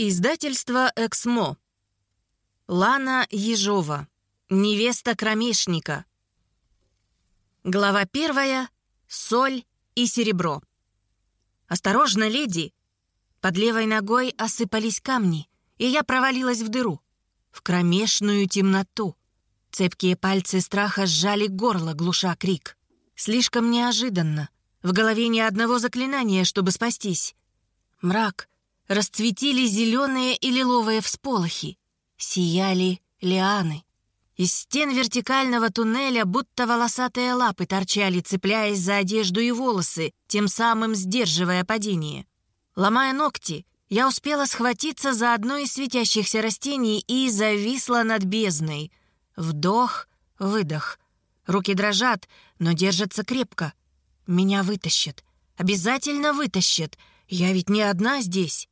Издательство «Эксмо». Лана Ежова. Невеста кромешника. Глава первая. Соль и серебро. «Осторожно, леди!» Под левой ногой осыпались камни, и я провалилась в дыру. В кромешную темноту. Цепкие пальцы страха сжали горло, глуша крик. Слишком неожиданно. В голове ни одного заклинания, чтобы спастись. Мрак — расцветили зеленые и лиловые всполохи. Сияли лианы. Из стен вертикального туннеля будто волосатые лапы торчали, цепляясь за одежду и волосы, тем самым сдерживая падение. Ломая ногти, я успела схватиться за одно из светящихся растений и зависла над бездной. Вдох, выдох. Руки дрожат, но держатся крепко. Меня вытащат. Обязательно вытащат. Я ведь не одна здесь.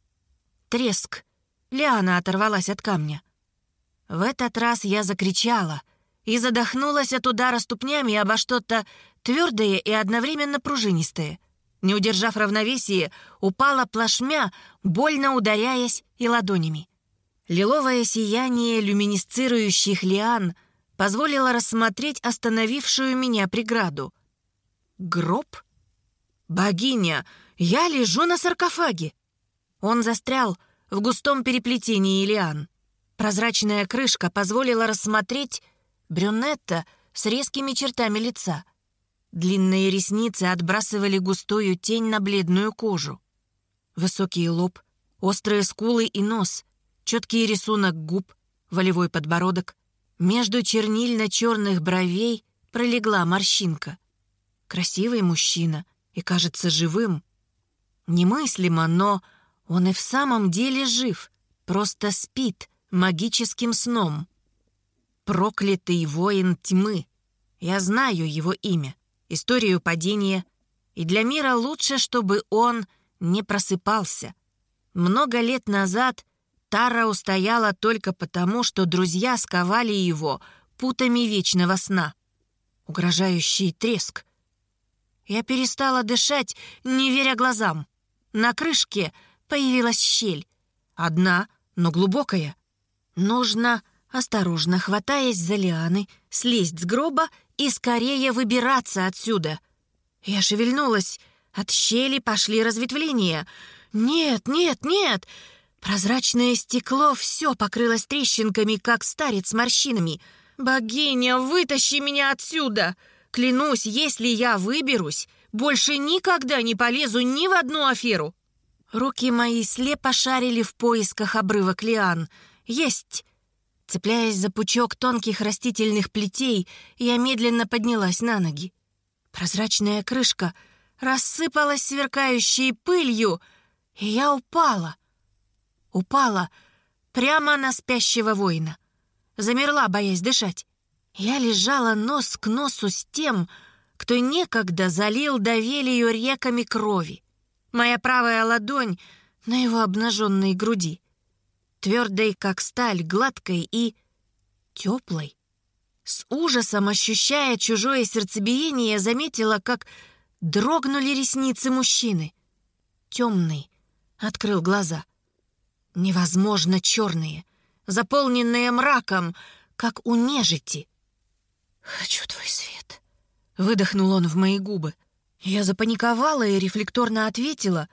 Треск. Лиана оторвалась от камня. В этот раз я закричала и задохнулась от удара ступнями обо что-то твердое и одновременно пружинистое. Не удержав равновесие, упала плашмя, больно ударяясь и ладонями. Лиловое сияние люминесцирующих лиан позволило рассмотреть остановившую меня преграду. Гроб? Богиня, я лежу на саркофаге. Он застрял в густом переплетении лиан. Прозрачная крышка позволила рассмотреть брюнетта с резкими чертами лица. Длинные ресницы отбрасывали густую тень на бледную кожу. Высокий лоб, острые скулы и нос, четкий рисунок губ, волевой подбородок. Между чернильно-черных бровей пролегла морщинка. Красивый мужчина и кажется живым. Немыслимо, но он и в самом деле жив, просто спит магическим сном. Проклятый воин тьмы. Я знаю его имя, историю падения, и для мира лучше, чтобы он не просыпался. Много лет назад Тара устояла только потому, что друзья сковали его путами вечного сна. Угрожающий треск. Я перестала дышать, не веря глазам. На крышке появилась щель. Одна, но глубокая. Нужно, осторожно хватаясь за лианы, слезть с гроба и скорее выбираться отсюда. Я шевельнулась. От щели пошли разветвления. «Нет, нет, нет!» Прозрачное стекло все покрылось трещинками, как старец морщинами. «Богиня, вытащи меня отсюда! Клянусь, если я выберусь, больше никогда не полезу ни в одну аферу!» Руки мои слепо шарили в поисках обрывок лиан. Есть! Цепляясь за пучок тонких растительных плетей, я медленно поднялась на ноги. Прозрачная крышка рассыпалась сверкающей пылью, и я упала. Упала прямо на спящего воина. Замерла, боясь дышать. Я лежала нос к носу с тем, кто некогда залил Давелию реками крови. Моя правая ладонь на его обнаженной груди. Твердой, как сталь, гладкой и теплой. С ужасом, ощущая чужое сердцебиение, заметила, как дрогнули ресницы мужчины. Темный открыл глаза. Невозможно черные, заполненные мраком, как у нежити. «Хочу твой свет», — выдохнул он в мои губы. Я запаниковала и рефлекторно ответила.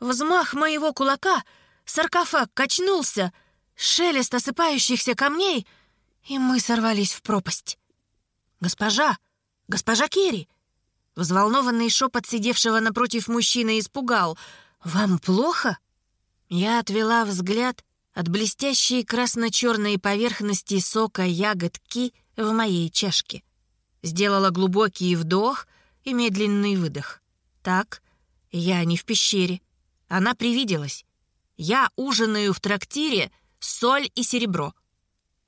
Взмах моего кулака, саркофаг качнулся, шелест осыпающихся камней, и мы сорвались в пропасть. «Госпожа! Госпожа Керри!» Взволнованный шепот сидевшего напротив мужчины испугал. «Вам плохо?» Я отвела взгляд от блестящей красно-черной поверхности сока ягодки в моей чашке. Сделала глубокий вдох и медленный выдох. Так, я не в пещере. Она привиделась. Я ужинаю в трактире соль и серебро.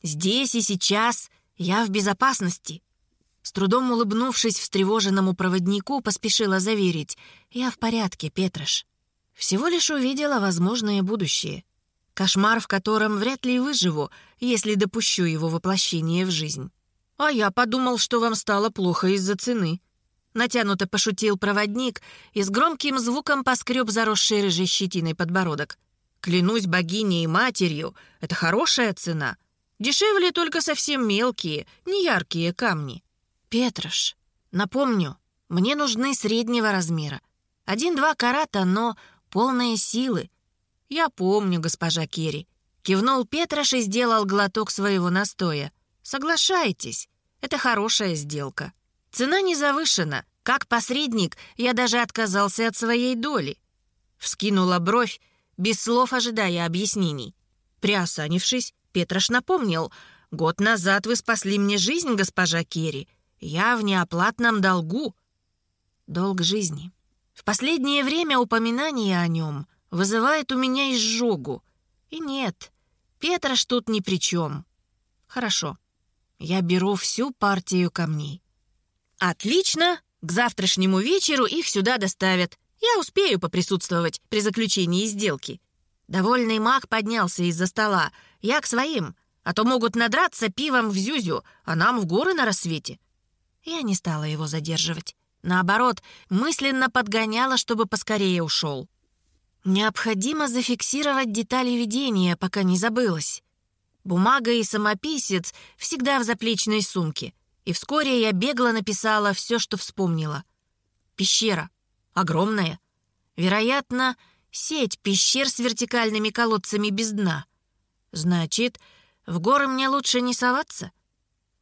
Здесь и сейчас я в безопасности. С трудом улыбнувшись встревоженному проводнику, поспешила заверить. Я в порядке, Петрош. Всего лишь увидела возможное будущее. Кошмар, в котором вряд ли выживу, если допущу его воплощение в жизнь. А я подумал, что вам стало плохо из-за цены. Натянуто пошутил проводник и с громким звуком поскреб заросший рыжей щетиной подбородок. Клянусь богиней и матерью, это хорошая цена. Дешевле только совсем мелкие, неяркие камни. Петрош, напомню, мне нужны среднего размера. Один-два карата, но полные силы. Я помню, госпожа Керри. Кивнул Петрош и сделал глоток своего настоя. Соглашайтесь, это хорошая сделка. Цена не завышена. Как посредник я даже отказался от своей доли. Вскинула бровь, без слов ожидая объяснений. Приосанившись, Петрош напомнил. «Год назад вы спасли мне жизнь, госпожа Керри. Я в неоплатном долгу». Долг жизни. В последнее время упоминание о нем вызывает у меня изжогу. И нет, Петрош тут ни при чем. Хорошо, я беру всю партию камней. Отлично, к завтрашнему вечеру их сюда доставят. Я успею поприсутствовать при заключении сделки. Довольный маг поднялся из-за стола. Я к своим, а то могут надраться пивом в Зюзю, а нам в горы на рассвете. Я не стала его задерживать. Наоборот, мысленно подгоняла, чтобы поскорее ушел. Необходимо зафиксировать детали видения, пока не забылось. Бумага и самописец всегда в заплечной сумке. И вскоре я бегло написала все, что вспомнила. Пещера. Огромная. Вероятно, сеть пещер с вертикальными колодцами без дна. Значит, в горы мне лучше не соваться?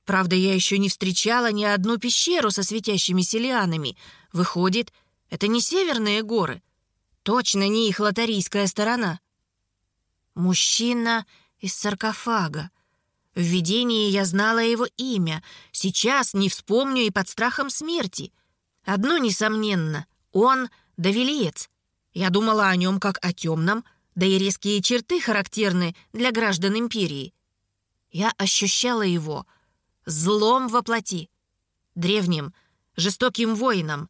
Правда, я еще не встречала ни одну пещеру со светящимися лианами. Выходит, это не северные горы. Точно не их лотарийская сторона. Мужчина из саркофага. В видении я знала его имя. Сейчас не вспомню и под страхом смерти. Одно несомненно, он — давилиец. Я думала о нем как о темном, да и резкие черты характерны для граждан империи. Я ощущала его злом во плоти, древним, жестоким воином.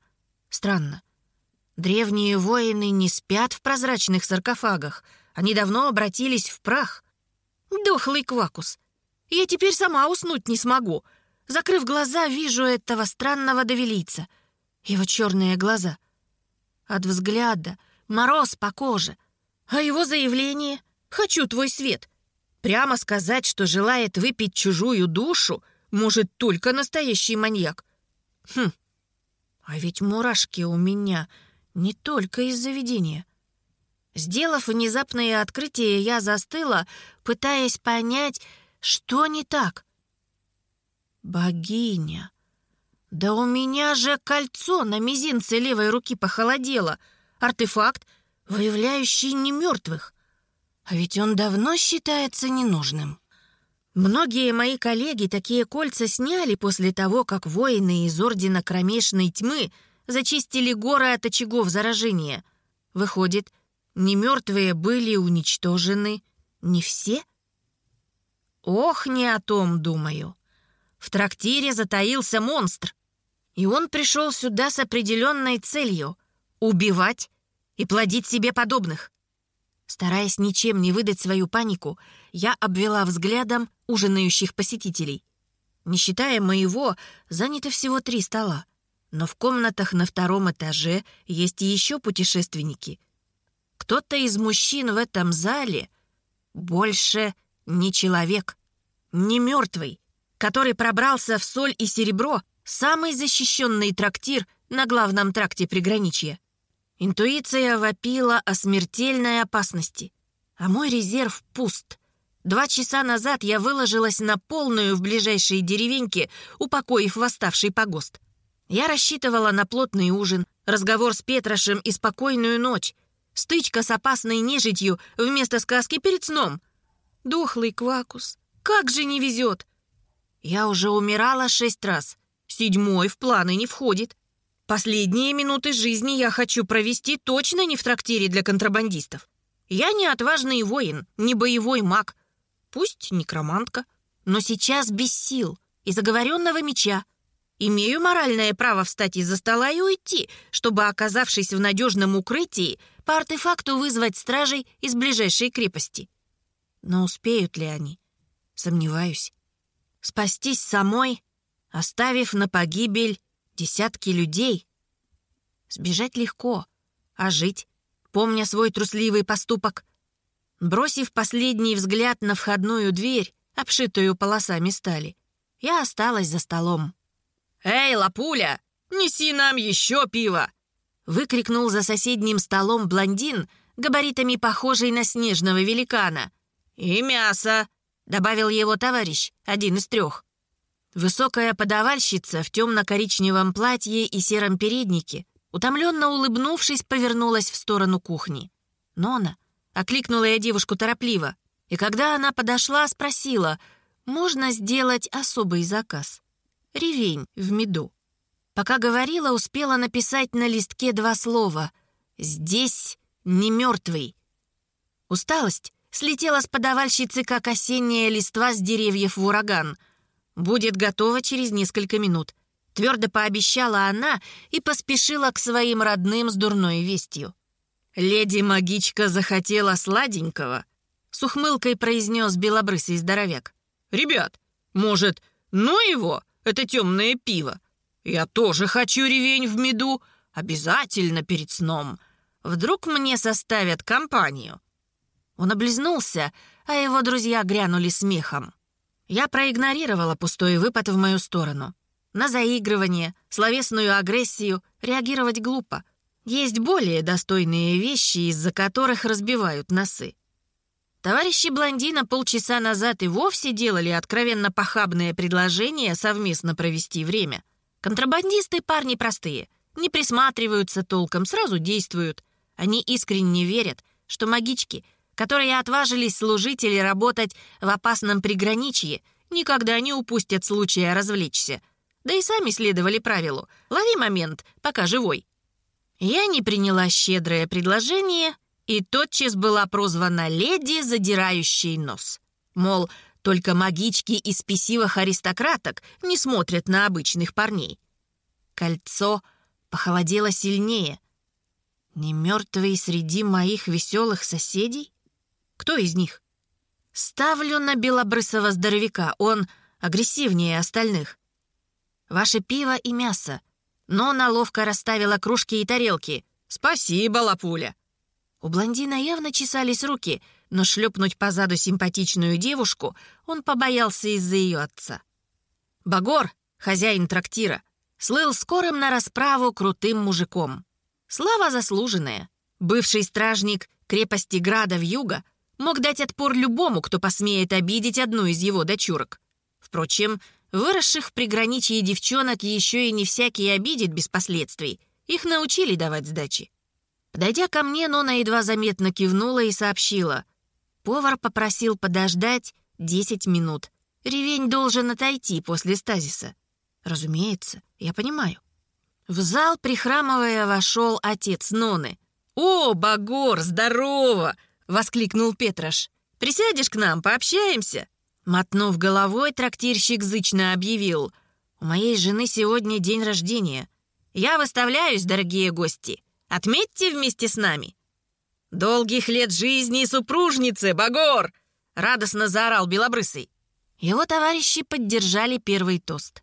Странно. Древние воины не спят в прозрачных саркофагах. Они давно обратились в прах. Дохлый квакус. Я теперь сама уснуть не смогу. Закрыв глаза, вижу этого странного довелица. Его черные глаза. От взгляда мороз по коже. А его заявление «Хочу твой свет» Прямо сказать, что желает выпить чужую душу, может только настоящий маньяк. Хм, а ведь мурашки у меня не только из заведения. Сделав внезапное открытие, я застыла, пытаясь понять, что не так. Богиня. Да у меня же кольцо на мизинце левой руки похолодело. Артефакт, выявляющий немертвых. А ведь он давно считается ненужным. Многие мои коллеги такие кольца сняли после того, как воины из Ордена Кромешной Тьмы зачистили горы от очагов заражения. Выходит, немертвые были уничтожены не все? Ох, не о том думаю. В трактире затаился монстр, и он пришел сюда с определенной целью — убивать и плодить себе подобных. Стараясь ничем не выдать свою панику, я обвела взглядом ужинающих посетителей. Не считая моего, занято всего три стола. Но в комнатах на втором этаже есть еще путешественники. Кто-то из мужчин в этом зале больше не человек, не мертвый, который пробрался в соль и серебро, самый защищенный трактир на главном тракте приграничья. Интуиция вопила о смертельной опасности, а мой резерв пуст. Два часа назад я выложилась на полную в ближайшей деревеньке, упокоив восставший погост. Я рассчитывала на плотный ужин, разговор с Петрошем и спокойную ночь, стычка с опасной нежитью вместо сказки перед сном. Дохлый квакус, как же не везет! Я уже умирала шесть раз, седьмой в планы не входит. Последние минуты жизни я хочу провести точно не в трактире для контрабандистов. Я не отважный воин, не боевой маг. Пусть некромантка, но сейчас без сил и заговоренного меча. Имею моральное право встать из-за стола и уйти, чтобы, оказавшись в надежном укрытии, по артефакту вызвать стражей из ближайшей крепости. Но успеют ли они? Сомневаюсь. Спастись самой, оставив на погибель Десятки людей. Сбежать легко, а жить, помня свой трусливый поступок, Бросив последний взгляд на входную дверь, обшитую полосами стали, я осталась за столом. «Эй, лапуля, неси нам еще пиво!» выкрикнул за соседним столом блондин, габаритами похожий на снежного великана. «И мясо!» — добавил его товарищ, один из трех. Высокая подавальщица в темно-коричневом платье и сером переднике, утомленно улыбнувшись, повернулась в сторону кухни. «Нона!» — окликнула я девушку торопливо. И когда она подошла, спросила, «Можно сделать особый заказ?» «Ревень в меду». Пока говорила, успела написать на листке два слова. «Здесь не мертвый». Усталость слетела с подавальщицы, как осенняя листва с деревьев в ураган. «Будет готово через несколько минут», — твердо пообещала она и поспешила к своим родным с дурной вестью. «Леди-магичка захотела сладенького», — с ухмылкой произнес белобрысый здоровяк. «Ребят, может, ну его, это темное пиво? «Я тоже хочу ревень в меду. Обязательно перед сном. Вдруг мне составят компанию». Он облизнулся, а его друзья грянули смехом. Я проигнорировала пустой выпад в мою сторону. На заигрывание, словесную агрессию реагировать глупо. Есть более достойные вещи, из-за которых разбивают носы. Товарищи блондина полчаса назад и вовсе делали откровенно похабное предложение совместно провести время — Контрабандисты парни простые, не присматриваются толком, сразу действуют. Они искренне верят, что магички, которые отважились служить или работать в опасном приграничье, никогда не упустят случая развлечься. Да и сами следовали правилу «лови момент, пока живой». Я не приняла щедрое предложение и тотчас была прозвана леди, задирающей нос. Мол, только магички из спесивых аристократок не смотрят на обычных парней. Кольцо похолодело сильнее. Не мертвый среди моих веселых соседей? Кто из них? Ставлю на белобрысого здоровяка, он агрессивнее остальных. Ваше пиво и мясо. Но она ловко расставила кружки и тарелки. Спасибо, Лапуля. У блондина явно чесались руки — но шлепнуть позаду симпатичную девушку он побоялся из-за ее отца. Багор, хозяин трактира, слыл скорым на расправу крутым мужиком. Слава заслуженная. Бывший стражник крепости Града в юга мог дать отпор любому, кто посмеет обидеть одну из его дочурок. Впрочем, выросших в приграничье девчонок еще и не всякий обидит без последствий. Их научили давать сдачи. Подойдя ко мне, Нона едва заметно кивнула и сообщила. Повар попросил подождать 10 минут. Ревень должен отойти после стазиса. Разумеется, я понимаю. В зал, прихрамывая, вошел отец Ноны. «О, Багор, здорово!» — воскликнул Петрош. «Присядешь к нам, пообщаемся?» Мотнув головой, трактирщик зычно объявил. «У моей жены сегодня день рождения. Я выставляюсь, дорогие гости. Отметьте вместе с нами». «Долгих лет жизни супружницы, Багор!» — радостно заорал Белобрысый. Его товарищи поддержали первый тост.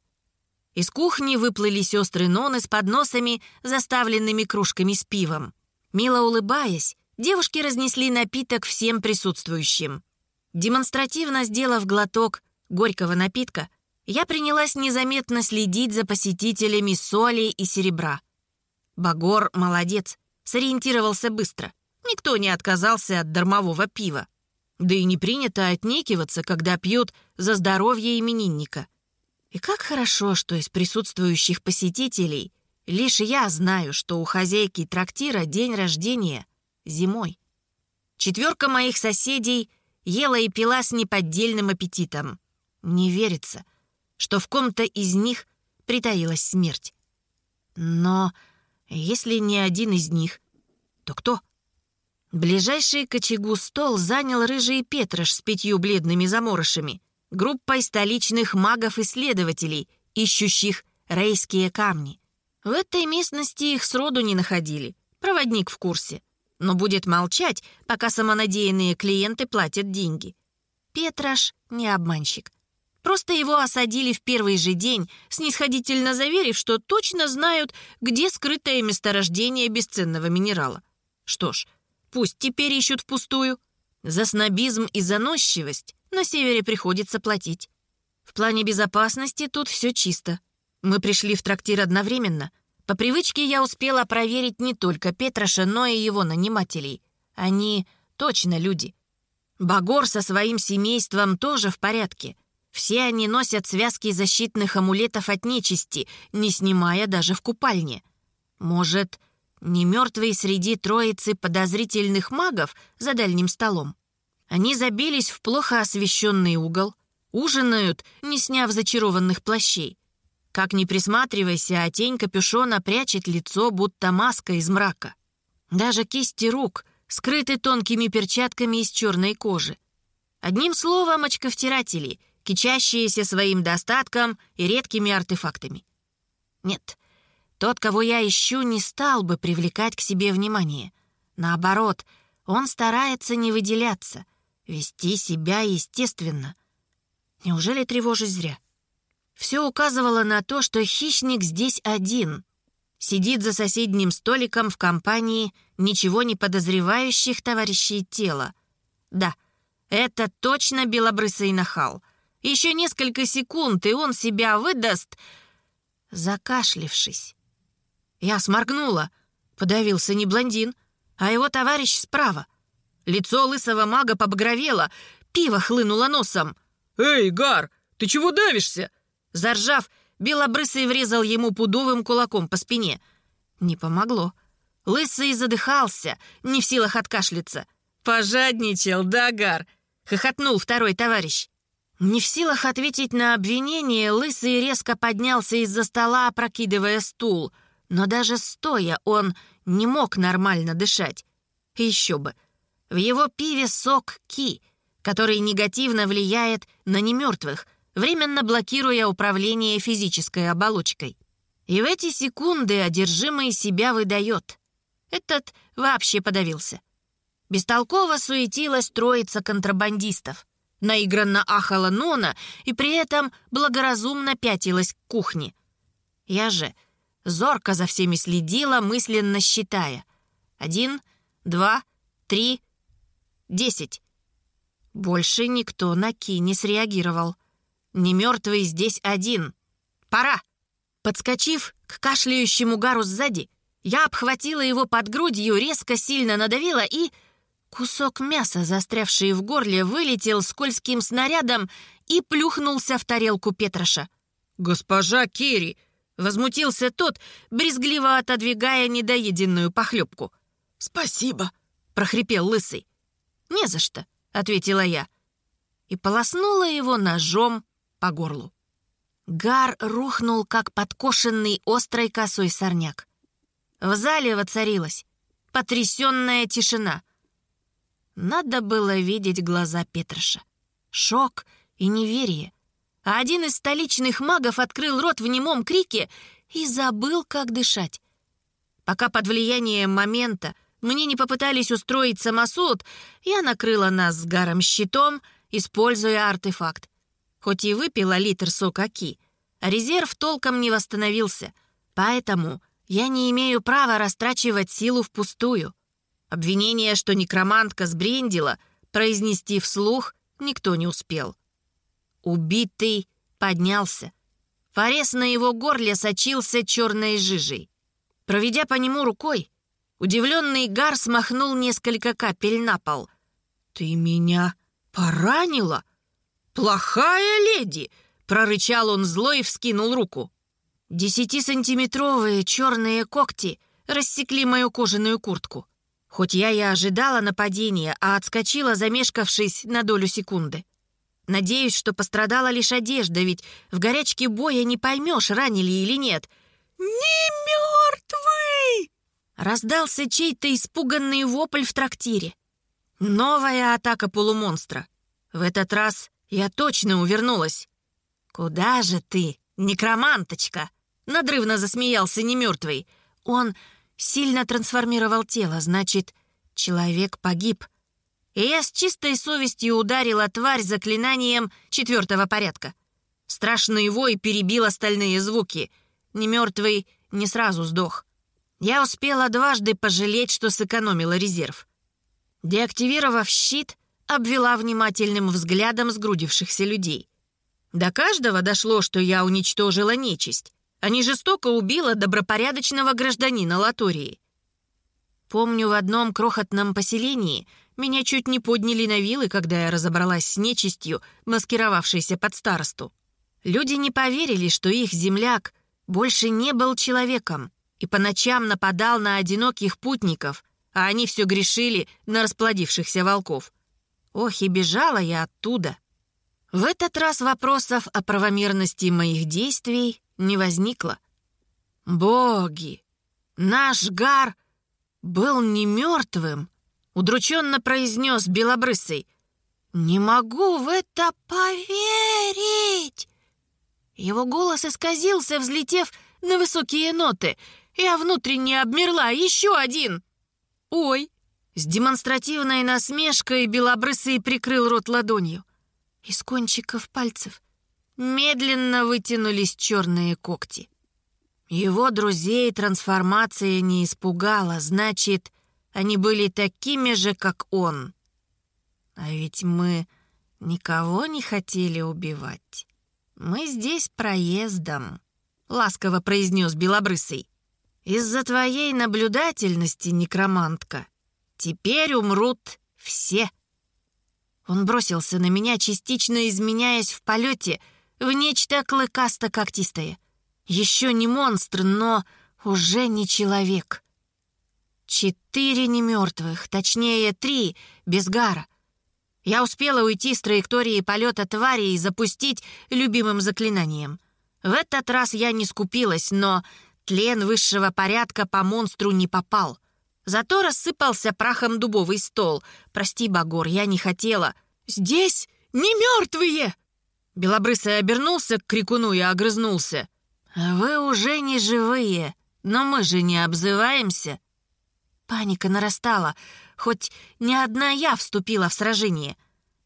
Из кухни выплыли сестры Ноны с подносами, заставленными кружками с пивом. Мило улыбаясь, девушки разнесли напиток всем присутствующим. Демонстративно сделав глоток горького напитка, я принялась незаметно следить за посетителями соли и серебра. Багор молодец, сориентировался быстро. Никто не отказался от дармового пива. Да и не принято отнекиваться, когда пьют за здоровье именинника. И как хорошо, что из присутствующих посетителей лишь я знаю, что у хозяйки трактира день рождения зимой. Четверка моих соседей ела и пила с неподдельным аппетитом. Не верится, что в ком-то из них притаилась смерть. Но если не один из них, то кто? Ближайший к очагу стол занял рыжий Петрош с пятью бледными заморышами, группой столичных магов-исследователей, ищущих рейские камни. В этой местности их сроду не находили, проводник в курсе, но будет молчать, пока самонадеянные клиенты платят деньги. Петрош не обманщик. Просто его осадили в первый же день, снисходительно заверив, что точно знают, где скрытое месторождение бесценного минерала. Что ж, Пусть теперь ищут впустую. За снобизм и заносчивость на севере приходится платить. В плане безопасности тут все чисто. Мы пришли в трактир одновременно. По привычке я успела проверить не только Петроша, но и его нанимателей. Они точно люди. Багор со своим семейством тоже в порядке. Все они носят связки защитных амулетов от нечисти, не снимая даже в купальне. Может, не мертвые среди троицы подозрительных магов за дальним столом? Они забились в плохо освещенный угол, ужинают, не сняв зачарованных плащей. Как ни присматривайся, а тень капюшона прячет лицо, будто маска из мрака. Даже кисти рук скрыты тонкими перчатками из черной кожи. Одним словом, очковтиратели, кичащиеся своим достатком и редкими артефактами. Нет, тот, кого я ищу, не стал бы привлекать к себе внимание. Наоборот, он старается не выделяться, вести себя естественно. Неужели тревожусь зря? Все указывало на то, что хищник здесь один. Сидит за соседним столиком в компании ничего не подозревающих товарищей тела. Да, это точно белобрысый нахал. Еще несколько секунд, и он себя выдаст, закашлившись. Я сморгнула. Подавился не блондин, а его товарищ справа. Лицо лысого мага побагровело, пиво хлынуло носом. «Эй, Гар, ты чего давишься?» Заржав, белобрысый врезал ему пудовым кулаком по спине. Не помогло. Лысый задыхался, не в силах откашляться. «Пожадничал, да, Гар?» — хохотнул второй товарищ. Не в силах ответить на обвинение, Лысый резко поднялся из-за стола, опрокидывая стул. Но даже стоя он не мог нормально дышать. Еще бы. В его пиве сок ки, который негативно влияет на немертвых, временно блокируя управление физической оболочкой. И в эти секунды одержимый себя выдает. Этот вообще подавился. Бестолково суетилась троица контрабандистов. Наигранно ахала Нона и при этом благоразумно пятилась к кухне. Я же зорко за всеми следила, мысленно считая. Один, два, три, десять. Больше никто на Ки не среагировал. Не мертвый здесь один. Пора. Подскочив к кашляющему Гару сзади, я обхватила его под грудью, резко сильно надавила и Кусок мяса, застрявший в горле, вылетел скользким снарядом и плюхнулся в тарелку Петроша. «Госпожа Керри!» — возмутился тот, брезгливо отодвигая недоеденную похлебку. «Спасибо!» — прохрипел лысый. «Не за что», — ответила я. И полоснула его ножом по горлу. Гар рухнул, как подкошенный острой косой сорняк. В зале воцарилась потрясенная тишина — надо было видеть глаза Петроша. Шок и неверие. А один из столичных магов открыл рот в немом крике и забыл, как дышать. Пока под влиянием момента мне не попытались устроить самосуд, я накрыла нас с Гаром щитом, используя артефакт. Хоть и выпила литр сока Ки, резерв толком не восстановился, поэтому я не имею права растрачивать силу впустую. Обвинение, что некромантка сбрендила, произнести вслух никто не успел. Убитый поднялся. Порез на его горле сочился черной жижей. Проведя по нему рукой, удивленный Гар смахнул несколько капель на пол. «Ты меня поранила? Плохая леди!» — прорычал он зло и вскинул руку. Десятисантиметровые черные когти рассекли мою кожаную куртку. Хоть я и ожидала нападения, а отскочила, замешкавшись на долю секунды. Надеюсь, что пострадала лишь одежда, ведь в горячке боя не поймешь, ранили или нет. «Не мертвый!» Раздался чей-то испуганный вопль в трактире. Новая атака полумонстра. В этот раз я точно увернулась. «Куда же ты, некроманточка?» Надрывно засмеялся немертвый. Он сильно трансформировал тело, значит, человек погиб. И я с чистой совестью ударила тварь заклинанием четвертого порядка. Страшный вой перебил остальные звуки. Немертвый не сразу сдох. Я успела дважды пожалеть, что сэкономила резерв. Деактивировав щит, обвела внимательным взглядом сгрудившихся людей. До каждого дошло, что я уничтожила нечисть, а не жестоко убила добропорядочного гражданина Латории. Помню, в одном крохотном поселении меня чуть не подняли на вилы, когда я разобралась с нечистью, маскировавшейся под старосту. Люди не поверили, что их земляк больше не был человеком и по ночам нападал на одиноких путников, а они все грешили на расплодившихся волков. Ох, и бежала я оттуда. В этот раз вопросов о правомерности моих действий не возникло. «Боги! Наш Гар был не мертвым!» — удрученно произнес Белобрысый. «Не могу в это поверить!» Его голос исказился, взлетев на высокие ноты. Я внутренне обмерла. Еще один! «Ой!» С демонстративной насмешкой Белобрысый прикрыл рот ладонью. Из кончиков пальцев медленно вытянулись черные когти. Его друзей трансформация не испугала, значит, они были такими же, как он. А ведь мы никого не хотели убивать. Мы здесь проездом, — ласково произнес Белобрысый. Из-за твоей наблюдательности, некромантка, теперь умрут все. Он бросился на меня, частично изменяясь в полете в нечто клыкасто-когтистое. Еще не монстр, но уже не человек. Четыре немертвых, точнее три, без гара. Я успела уйти с траектории полета твари и запустить любимым заклинанием. В этот раз я не скупилась, но Тлен высшего порядка по монстру не попал. Зато рассыпался прахом дубовый стол. Прости, Багор, я не хотела. «Здесь не мертвые!» Белобрысый обернулся к крикуну и огрызнулся. «Вы уже не живые, но мы же не обзываемся». Паника нарастала, хоть не одна я вступила в сражение.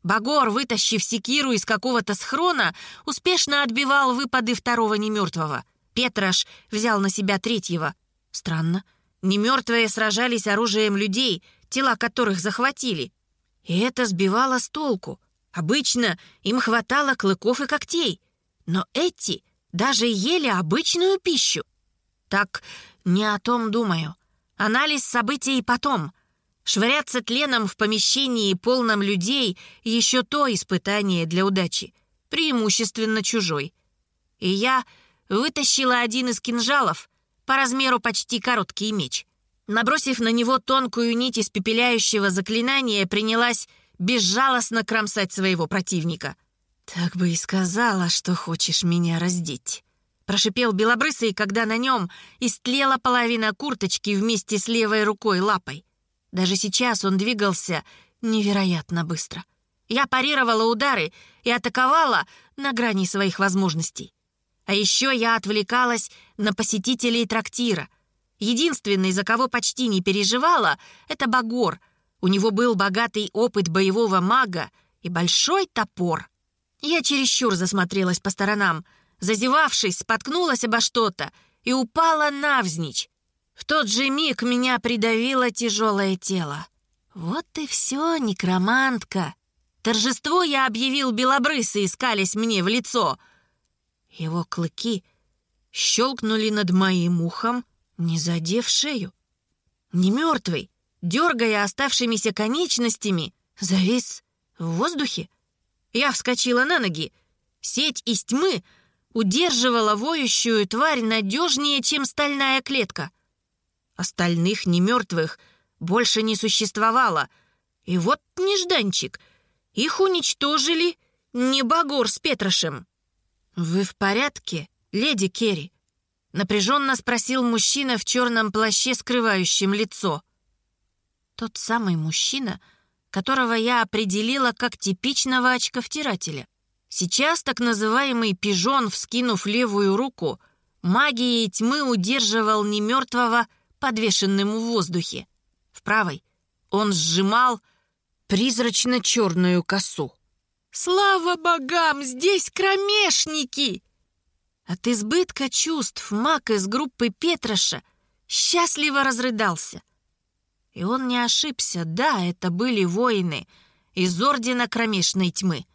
Багор, вытащив секиру из какого-то схрона, успешно отбивал выпады второго немертвого — Петраш взял на себя третьего. Странно. Немертвые сражались оружием людей, тела которых захватили. И это сбивало с толку. Обычно им хватало клыков и когтей. Но эти даже ели обычную пищу. Так не о том думаю. Анализ событий потом. Швыряться тленом в помещении, полном людей, еще то испытание для удачи. Преимущественно чужой. И я вытащила один из кинжалов, по размеру почти короткий меч. Набросив на него тонкую нить испепеляющего заклинания, принялась безжалостно кромсать своего противника. «Так бы и сказала, что хочешь меня раздеть», — прошипел Белобрысый, когда на нем истлела половина курточки вместе с левой рукой лапой. Даже сейчас он двигался невероятно быстро. Я парировала удары и атаковала на грани своих возможностей. А еще я отвлекалась на посетителей трактира. Единственный, за кого почти не переживала, это Багор. У него был богатый опыт боевого мага и большой топор. Я чересчур засмотрелась по сторонам. Зазевавшись, споткнулась обо что-то и упала навзничь. В тот же миг меня придавило тяжелое тело. Вот и все, некромантка. Торжество я объявил белобрысый, искались мне в лицо — его клыки щелкнули над моим ухом, не задев шею. Не мертвый, дергая оставшимися конечностями, завис в воздухе. Я вскочила на ноги. Сеть из тьмы удерживала воющую тварь надежнее, чем стальная клетка. Остальных немертвых больше не существовало. И вот нежданчик. Их уничтожили не Багор с Петрошем. «Вы в порядке, леди Керри?» — напряженно спросил мужчина в черном плаще, скрывающем лицо. Тот самый мужчина, которого я определила как типичного очковтирателя. Сейчас так называемый пижон, вскинув левую руку, магией тьмы удерживал немертвого, подвешенным в воздухе. В правой он сжимал призрачно-черную косу. Слава богам, здесь кромешники!» От избытка чувств маг из группы Петроша счастливо разрыдался. И он не ошибся, да, это были воины. из Ордена Кромешной Тьмы».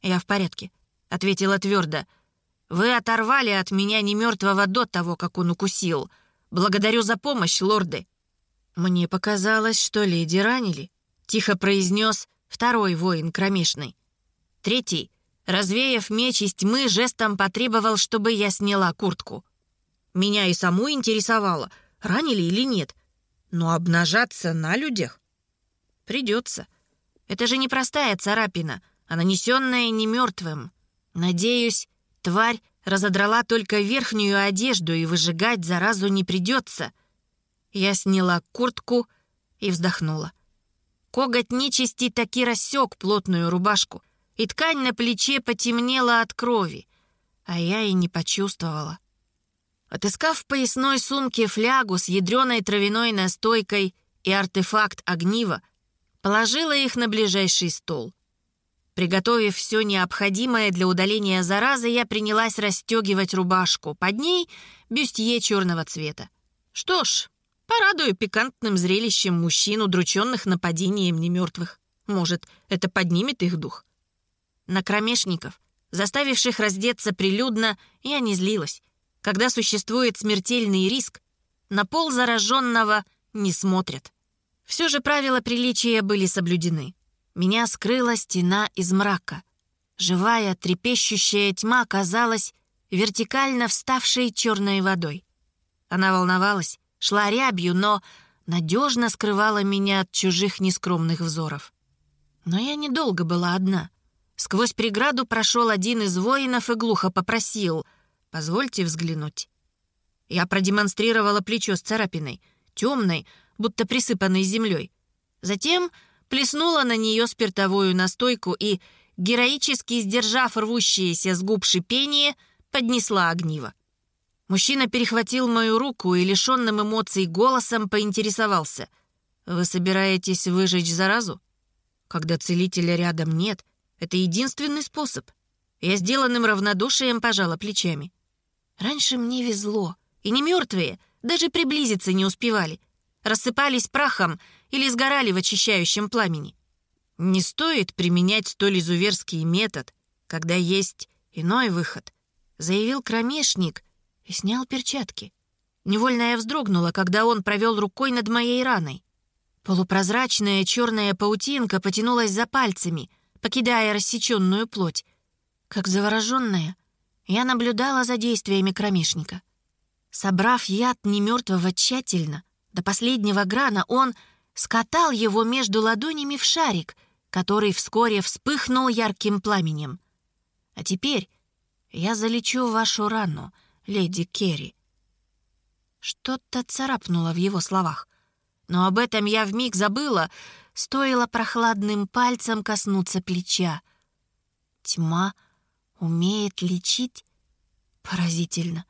«Я в порядке», — ответила твердо. «Вы оторвали от меня немертвого до того, как он укусил. Благодарю за помощь, лорды». «Мне показалось, что леди ранили», — тихо произнес второй воин кромешный. Третий, развеяв меч из тьмы, жестом потребовал, чтобы я сняла куртку. Меня и саму интересовало, ранили или нет. Но обнажаться на людях придется. Это же не простая царапина, а нанесенная не мертвым. Надеюсь, тварь разодрала только верхнюю одежду и выжигать заразу не придется. Я сняла куртку и вздохнула. Коготь нечисти таки рассек плотную рубашку, и ткань на плече потемнела от крови, а я и не почувствовала. Отыскав в поясной сумке флягу с ядреной травяной настойкой и артефакт огнива, положила их на ближайший стол. Приготовив все необходимое для удаления заразы, я принялась расстегивать рубашку. Под ней бюстье черного цвета. Что ж, порадую пикантным зрелищем мужчин, удрученных нападением немертвых. Может, это поднимет их дух. На кромешников, заставивших раздеться прилюдно, я не злилась. Когда существует смертельный риск, на пол зараженного не смотрят. Все же правила приличия были соблюдены. Меня скрыла стена из мрака. Живая, трепещущая тьма казалась вертикально вставшей черной водой. Она волновалась, шла рябью, но надежно скрывала меня от чужих нескромных взоров. Но я недолго была одна. Сквозь преграду прошел один из воинов и глухо попросил — Позвольте взглянуть». Я продемонстрировала плечо с царапиной, темной, будто присыпанной землей. Затем плеснула на нее спиртовую настойку и, героически сдержав рвущееся с губ шипение, поднесла огниво. Мужчина перехватил мою руку и лишенным эмоций голосом поинтересовался. «Вы собираетесь выжечь заразу?» «Когда целителя рядом нет, это единственный способ». Я сделанным равнодушием пожала плечами. Раньше мне везло, и не мертвые даже приблизиться не успевали. Рассыпались прахом или сгорали в очищающем пламени. Не стоит применять столь изуверский метод, когда есть иной выход, заявил кромешник и снял перчатки. Невольно я вздрогнула, когда он провел рукой над моей раной. Полупрозрачная черная паутинка потянулась за пальцами, покидая рассеченную плоть. Как завороженная, я наблюдала за действиями кромешника. Собрав яд немертвого тщательно, до последнего грана он скатал его между ладонями в шарик, который вскоре вспыхнул ярким пламенем. «А теперь я залечу вашу рану, леди Керри». Что-то царапнуло в его словах. Но об этом я вмиг забыла, стоило прохладным пальцем коснуться плеча. Тьма — Умеет лечить? Поразительно.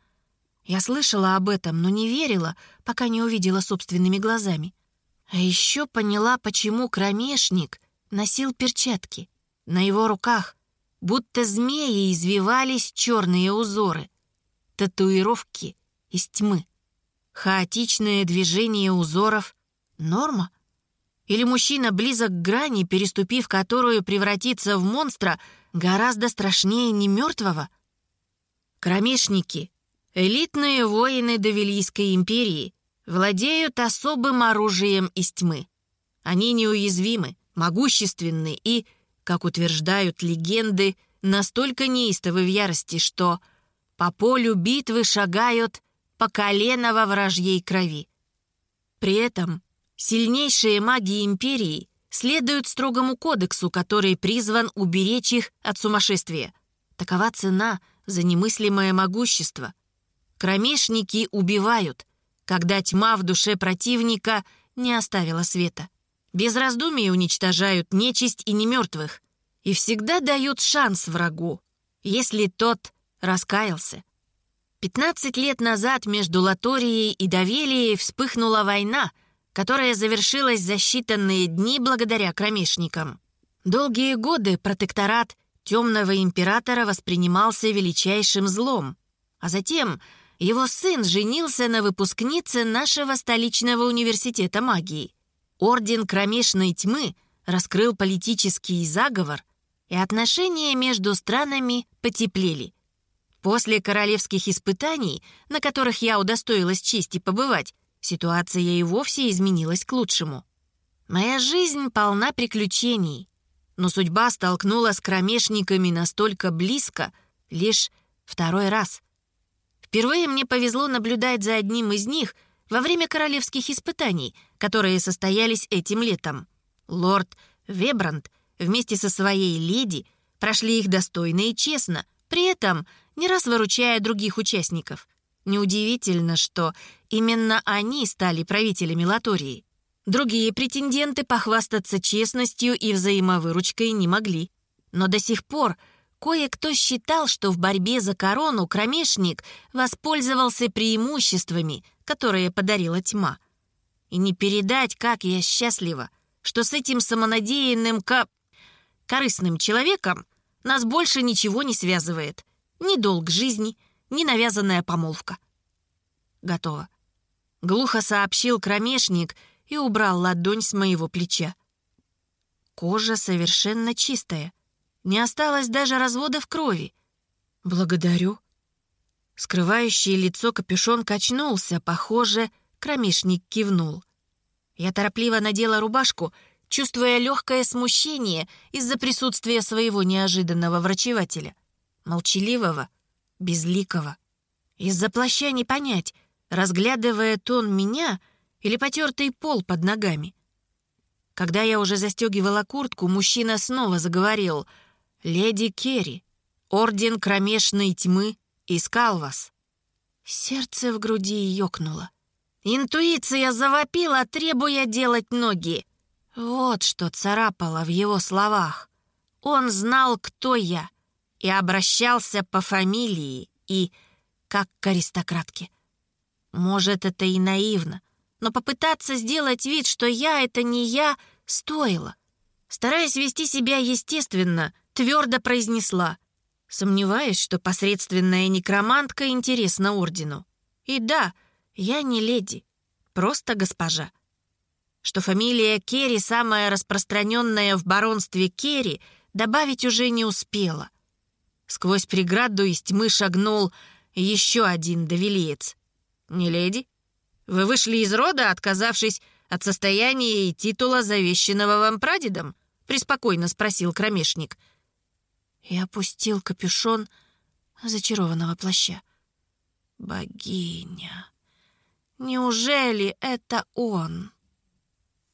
Я слышала об этом, но не верила, пока не увидела собственными глазами. А еще поняла, почему кромешник носил перчатки. На его руках будто змеи извивались черные узоры. Татуировки из тьмы. Хаотичное движение узоров — норма? Или мужчина близок к грани, переступив которую превратится в монстра — гораздо страшнее не мертвого. Кромешники, элитные воины Давилийской империи, владеют особым оружием из тьмы. Они неуязвимы, могущественны и, как утверждают легенды, настолько неистовы в ярости, что по полю битвы шагают по колено во вражьей крови. При этом сильнейшие маги империи следуют строгому кодексу, который призван уберечь их от сумасшествия. Такова цена за немыслимое могущество. Кромешники убивают, когда тьма в душе противника не оставила света. Без раздумий уничтожают нечисть и немертвых и всегда дают шанс врагу, если тот раскаялся. 15 лет назад между Латорией и Давелией вспыхнула война — которая завершилась за считанные дни благодаря кромешникам. Долгие годы протекторат темного императора воспринимался величайшим злом, а затем его сын женился на выпускнице нашего столичного университета магии. Орден кромешной тьмы раскрыл политический заговор, и отношения между странами потеплели. После королевских испытаний, на которых я удостоилась чести побывать, ситуация и вовсе изменилась к лучшему. Моя жизнь полна приключений, но судьба столкнула с кромешниками настолько близко лишь второй раз. Впервые мне повезло наблюдать за одним из них во время королевских испытаний, которые состоялись этим летом. Лорд Вебранд вместе со своей леди прошли их достойно и честно, при этом не раз выручая других участников. Неудивительно, что именно они стали правителями Латории. Другие претенденты похвастаться честностью и взаимовыручкой не могли. Но до сих пор кое-кто считал, что в борьбе за корону кромешник воспользовался преимуществами, которые подарила тьма. И не передать, как я счастлива, что с этим самонадеянным ко... корыстным человеком нас больше ничего не связывает. Ни долг жизни, ни навязанная помолвка. Готово. Глухо сообщил кромешник и убрал ладонь с моего плеча. Кожа совершенно чистая. Не осталось даже разводов крови. Благодарю. Скрывающий лицо капюшон качнулся, похоже, кромешник кивнул. Я торопливо надела рубашку, чувствуя легкое смущение из-за присутствия своего неожиданного врачевателя. Молчаливого, безликого. Из-за плаща не понять, разглядывает он меня или потертый пол под ногами. Когда я уже застегивала куртку, мужчина снова заговорил. «Леди Керри, орден кромешной тьмы искал вас». Сердце в груди ёкнуло. Интуиция завопила, требуя делать ноги. Вот что царапало в его словах. Он знал, кто я, и обращался по фамилии и как к аристократке. Может, это и наивно, но попытаться сделать вид, что я — это не я, стоило. Стараясь вести себя естественно, твердо произнесла. Сомневаюсь, что посредственная некромантка интересна ордену. И да, — я не леди, просто госпожа. Что фамилия Керри самая распространенная в баронстве Керри, добавить уже не успела. Сквозь преграду из тьмы шагнул еще один довелиец. «Не леди? Вы вышли из рода, отказавшись от состояния и титула, завещанного вам прадедом?» — преспокойно спросил кромешник. И опустил капюшон зачарованного плаща. «Богиня!» Неужели это он?